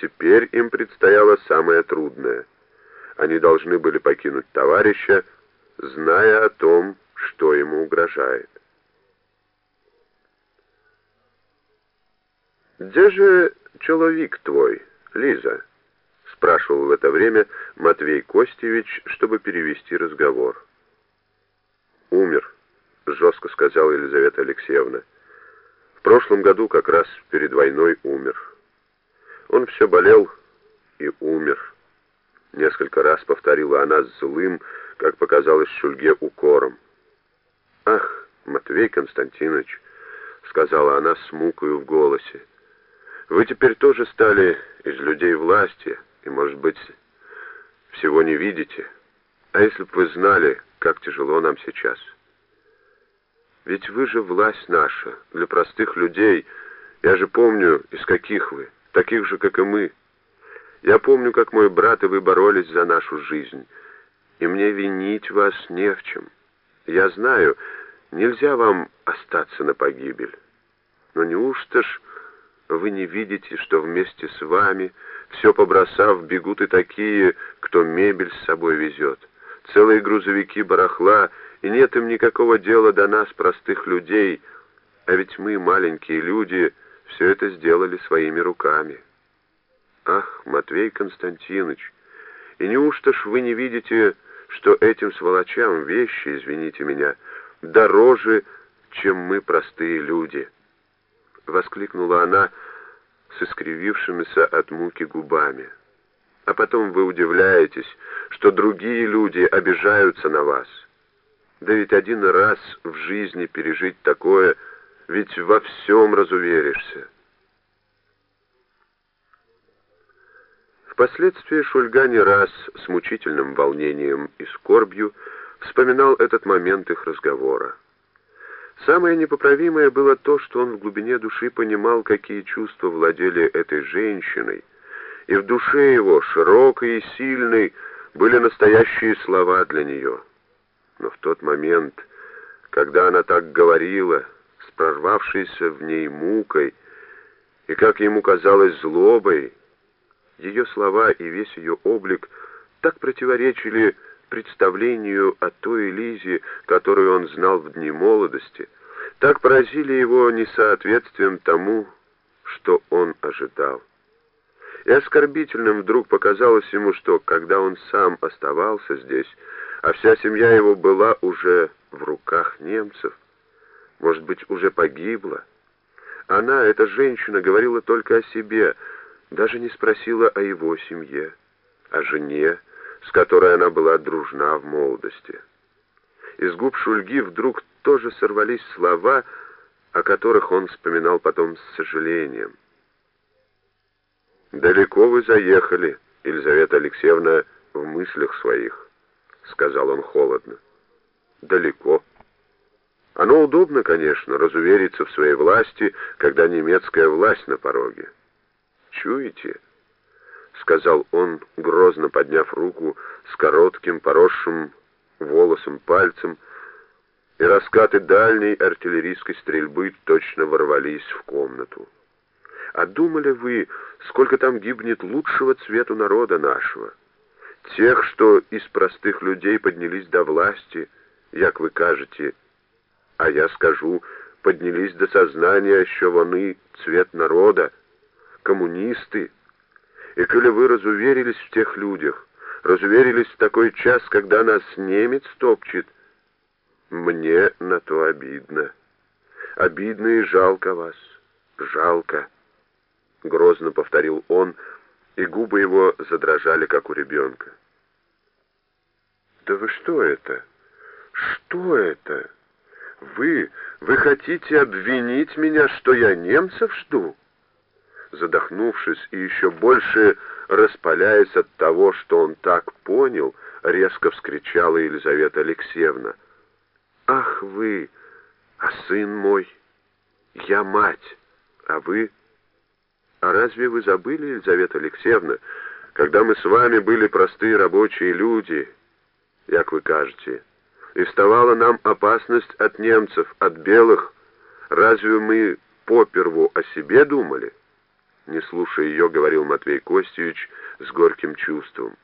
Теперь им предстояло самое трудное. Они должны были покинуть товарища, зная о том, что ему угрожает. «Где же человек твой, Лиза?» — спрашивал в это время Матвей Костевич, чтобы перевести разговор. «Умер», — жестко сказала Елизавета Алексеевна. «В прошлом году, как раз перед войной, умер. Он все болел и умер». Несколько раз повторила она с злым, как показалось Шульге, укором. «Ах, Матвей Константинович», — сказала она с мукою в голосе, — «вы теперь тоже стали из людей власти, и, может быть, всего не видите. А если бы вы знали, как тяжело нам сейчас? Ведь вы же власть наша, для простых людей. Я же помню, из каких вы, таких же, как и мы. Я помню, как мой брат и вы боролись за нашу жизнь, и мне винить вас не в чем. Я знаю, нельзя вам остаться на погибель. Но неужто ж вы не видите, что вместе с вами, все побросав, бегут и такие, кто мебель с собой везет, целые грузовики барахла, и нет им никакого дела до нас, простых людей, а ведь мы, маленькие люди, все это сделали своими руками». Ах, Матвей Константинович, и неужто ж вы не видите, что этим сволочам вещи, извините меня, дороже, чем мы, простые люди?» Воскликнула она с искривившимися от муки губами. «А потом вы удивляетесь, что другие люди обижаются на вас. Да ведь один раз в жизни пережить такое, ведь во всем разуверишься». Впоследствии Шульга не раз с мучительным волнением и скорбью вспоминал этот момент их разговора. Самое непоправимое было то, что он в глубине души понимал, какие чувства владели этой женщиной, и в душе его, широкой и сильной, были настоящие слова для нее. Но в тот момент, когда она так говорила, прорвавшейся в ней мукой, и, как ему казалось, злобой, ее слова и весь ее облик так противоречили представлению о той Лизе, которую он знал в дни молодости, так поразили его несоответствием тому, что он ожидал. И оскорбительным вдруг показалось ему, что когда он сам оставался здесь, а вся семья его была уже в руках немцев, может быть, уже погибла, она, эта женщина, говорила только о себе, даже не спросила о его семье, о жене, с которой она была дружна в молодости. Из губ Шульги вдруг тоже сорвались слова, о которых он вспоминал потом с сожалением. «Далеко вы заехали, Елизавета Алексеевна, в мыслях своих», — сказал он холодно. «Далеко. Оно удобно, конечно, разувериться в своей власти, когда немецкая власть на пороге» чуете?» — сказал он, грозно подняв руку с коротким, поросшим волосом пальцем, и раскаты дальней артиллерийской стрельбы точно ворвались в комнату. «А думали вы, сколько там гибнет лучшего цвету народа нашего? Тех, что из простых людей поднялись до власти, як вы кажете, а я скажу, поднялись до сознания, що вони цвет народа, коммунисты. И коли вы разуверились в тех людях, разуверились в такой час, когда нас немец топчет, мне на то обидно. Обидно и жалко вас. Жалко. Грозно повторил он, и губы его задрожали, как у ребенка. «Да вы что это? Что это? Вы, вы хотите обвинить меня, что я немцев жду?» задохнувшись и еще больше распаляясь от того, что он так понял, резко вскричала Елизавета Алексеевна. «Ах вы, а сын мой, я мать, а вы...» «А разве вы забыли, Елизавета Алексеевна, когда мы с вами были простые рабочие люди, как вы кажете, и вставала нам опасность от немцев, от белых, разве мы поперву о себе думали?» не слушая ее, говорил Матвей Костевич с горьким чувством.